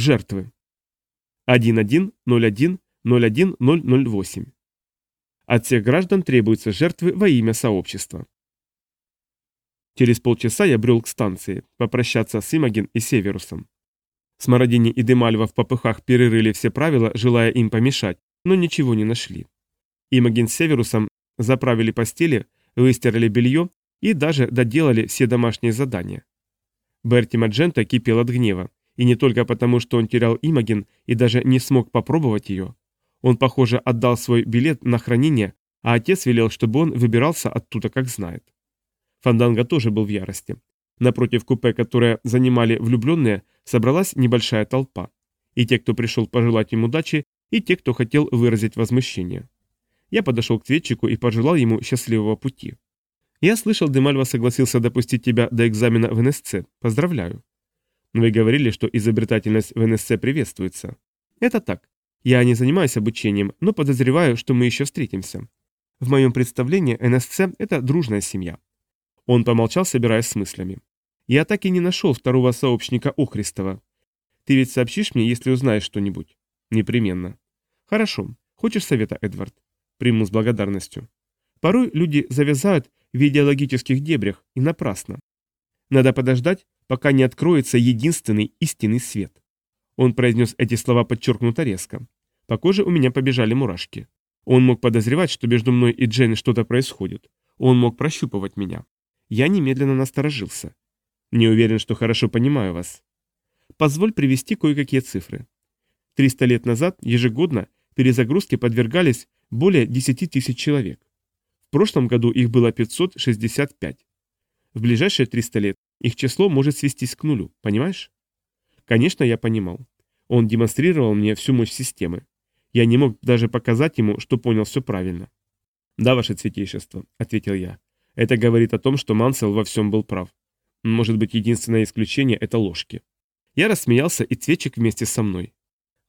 Жертвы. 110101 От всех граждан требуются жертвы во имя сообщества. Через полчаса я брел к станции, попрощаться с Имаген и Северусом. Смородини и Демальва в попыхах перерыли все правила, желая им помешать, но ничего не нашли. Имаген с Северусом заправили постели, выстирали белье и даже доделали все домашние задания. Берти Маджента кипел от гнева, и не только потому, что он терял Имаген и даже не смог попробовать ее. Он, похоже, отдал свой билет на хранение, а отец велел, чтобы он выбирался оттуда, как знает. Фанданга тоже был в ярости. Напротив купе, которое занимали влюбленные, собралась небольшая толпа. И те, кто пришел пожелать им удачи, и те, кто хотел выразить возмущение. Я подошел к цветчику и пожелал ему счастливого пути. «Я слышал, Демальва согласился допустить тебя до экзамена в НСЦ. Поздравляю». «Вы говорили, что изобретательность в НСЦ приветствуется». «Это так. Я не занимаюсь обучением, но подозреваю, что мы еще встретимся. В моем представлении НСЦ – это дружная семья». Он помолчал, собираясь с мыслями. «Я так и не нашел второго сообщника Охристова. Ты ведь сообщишь мне, если узнаешь что-нибудь?» «Непременно». «Хорошо. Хочешь совета, Эдвард?» «Приму с благодарностью». Порой люди завязают в идеологических дебрях, и напрасно. Надо подождать, пока не откроется единственный истинный свет. Он произнес эти слова подчеркнуто резко. По коже у меня побежали мурашки. Он мог подозревать, что между мной и Джейн что-то происходит. Он мог прощупывать меня. Я немедленно насторожился. Не уверен, что хорошо понимаю вас. Позволь привести кое-какие цифры. 300 лет назад ежегодно перезагрузке подвергались более 10 тысяч человек. В прошлом году их было 565. В ближайшие 300 лет их число может свестись к нулю, понимаешь? Конечно, я понимал. Он демонстрировал мне всю мощь системы. Я не мог даже показать ему, что понял все правильно. «Да, ваше святейшество», — ответил я. «Это говорит о том, что Мансел во всем был прав. Может быть, единственное исключение — это ложки». Я рассмеялся, и Цветчик вместе со мной.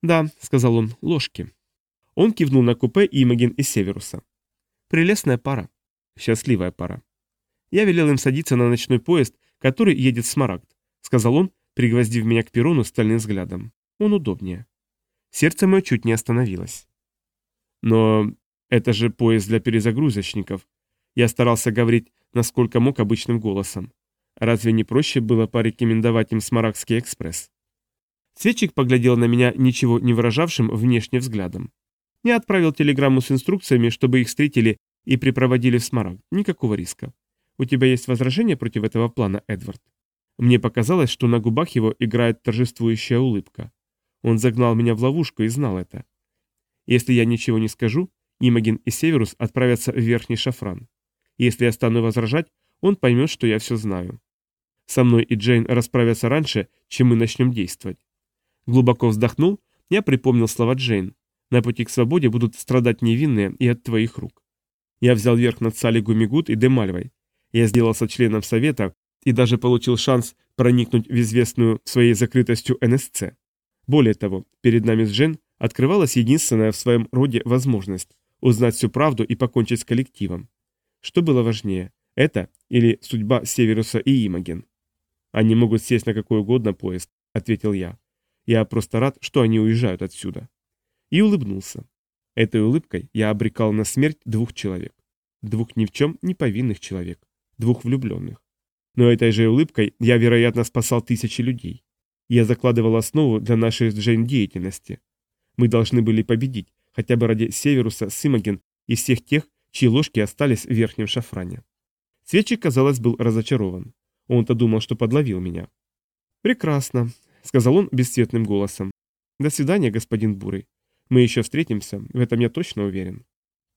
«Да», — сказал он, — «ложки». Он кивнул на купе Имаген и Северуса. Прелестная пара. Счастливая пара. Я велел им садиться на ночной поезд, который едет в Смарагд, сказал он, пригвоздив меня к перрону стальным взглядом. Он удобнее. Сердце мое чуть не остановилось. Но это же поезд для перезагрузочников. Я старался говорить, насколько мог, обычным голосом. Разве не проще было порекомендовать им Смарагдский экспресс? Светчик поглядел на меня ничего не выражавшим внешне взглядом. Я отправил телеграмму с инструкциями, чтобы их встретили и припроводили в Смарагд. Никакого риска. У тебя есть возражения против этого плана, Эдвард? Мне показалось, что на губах его играет торжествующая улыбка. Он загнал меня в ловушку и знал это. Если я ничего не скажу, Имаген и Северус отправятся в Верхний Шафран. Если я стану возражать, он поймет, что я все знаю. Со мной и Джейн расправятся раньше, чем мы начнем действовать. Глубоко вздохнул, я припомнил слова Джейн. На пути к свободе будут страдать невинные и от твоих рук. Я взял верх над Салли Гумигут и Демальвой. Я сделался членом совета и даже получил шанс проникнуть в известную своей закрытостью НСЦ. Более того, перед нами с Джен открывалась единственная в своем роде возможность узнать всю правду и покончить с коллективом. Что было важнее, это или судьба Северуса и Имаген? Они могут сесть на какой угодно поезд, ответил я. Я просто рад, что они уезжают отсюда и улыбнулся. Этой улыбкой я обрекал на смерть двух человек. Двух ни в чем не повинных человек. Двух влюбленных. Но этой же улыбкой я, вероятно, спасал тысячи людей. Я закладывал основу для нашей с Джейн деятельности. Мы должны были победить, хотя бы ради Северуса, Симаген и всех тех, чьи ложки остались в верхнем шафране. Светчик, казалось, был разочарован. Он-то думал, что подловил меня. «Прекрасно», — сказал он бесцветным голосом. «До свидания, господин Бурый. Мы еще встретимся, в этом я точно уверен.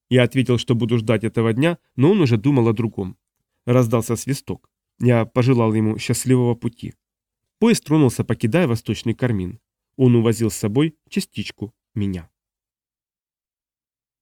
Я ответил, что буду ждать этого дня, но он уже думал о другом. Раздался свисток. Я пожелал ему счастливого пути. Поезд тронулся, покидая восточный кармин. Он увозил с собой частичку меня.